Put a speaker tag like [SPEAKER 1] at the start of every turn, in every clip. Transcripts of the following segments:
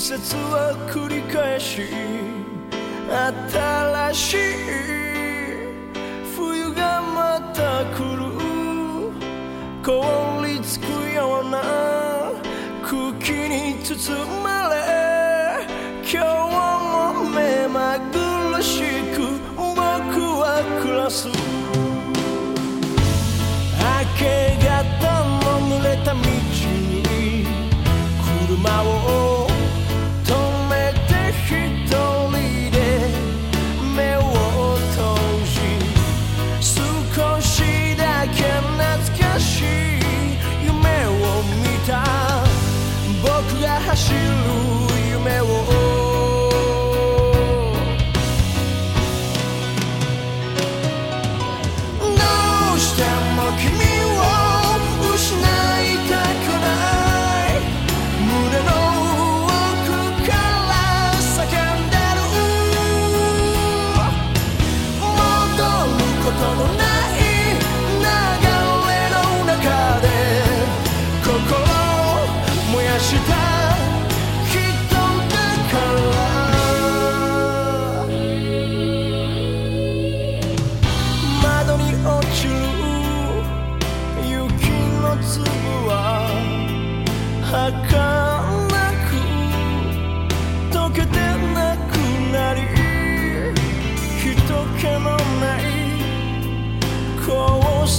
[SPEAKER 1] 節を繰り返し新しい冬がまた来る。凍りつくような空気に包まれ今日も目まぐる。しく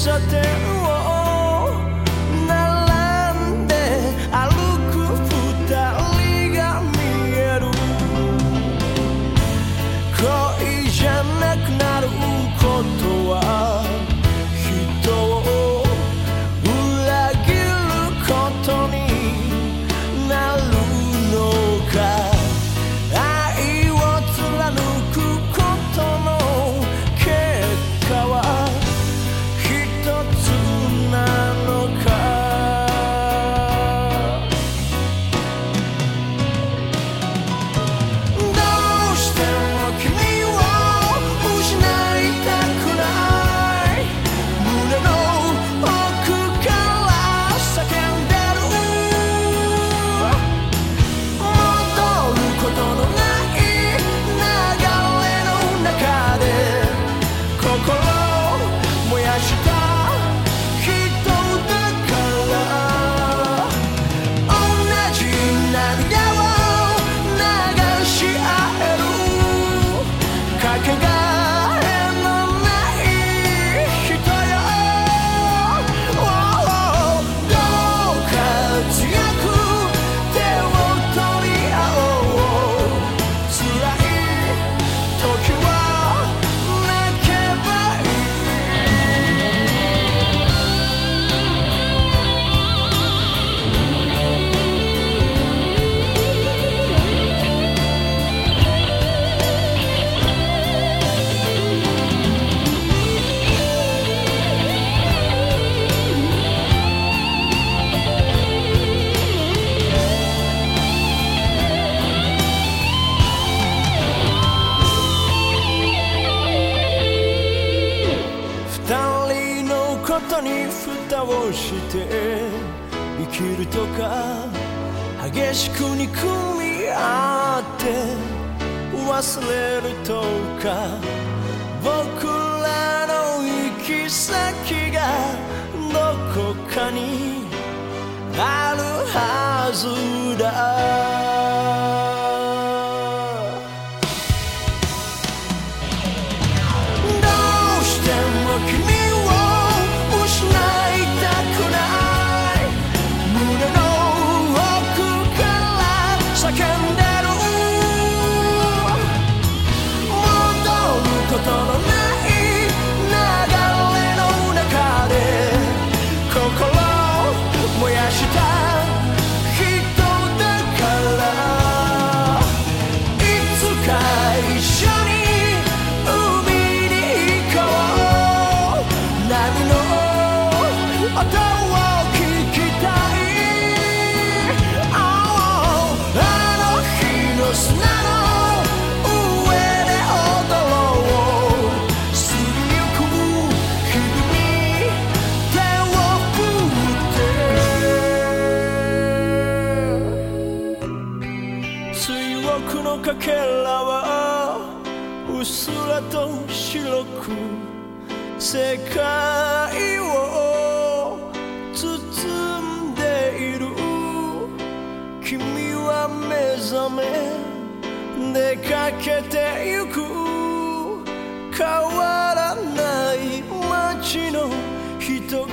[SPEAKER 1] shut down 蓋をして生きるとか激しく憎み合って忘れるとか僕らの行き先がどこかにあるはずだ僕のかけらはうっすらと白く世界を包んでいる君は目覚め出かけてゆく変わらない街の人